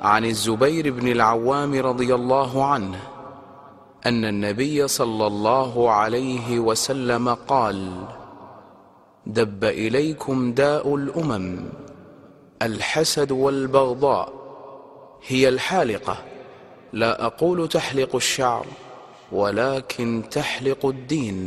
عن الزبير بن العوام رضي الله عنه أن النبي صلى الله عليه وسلم قال دب إليكم داء الأمم الحسد والبغضاء هي الحالقة لا أقول تحلق الشعر ولكن تحلق الدين.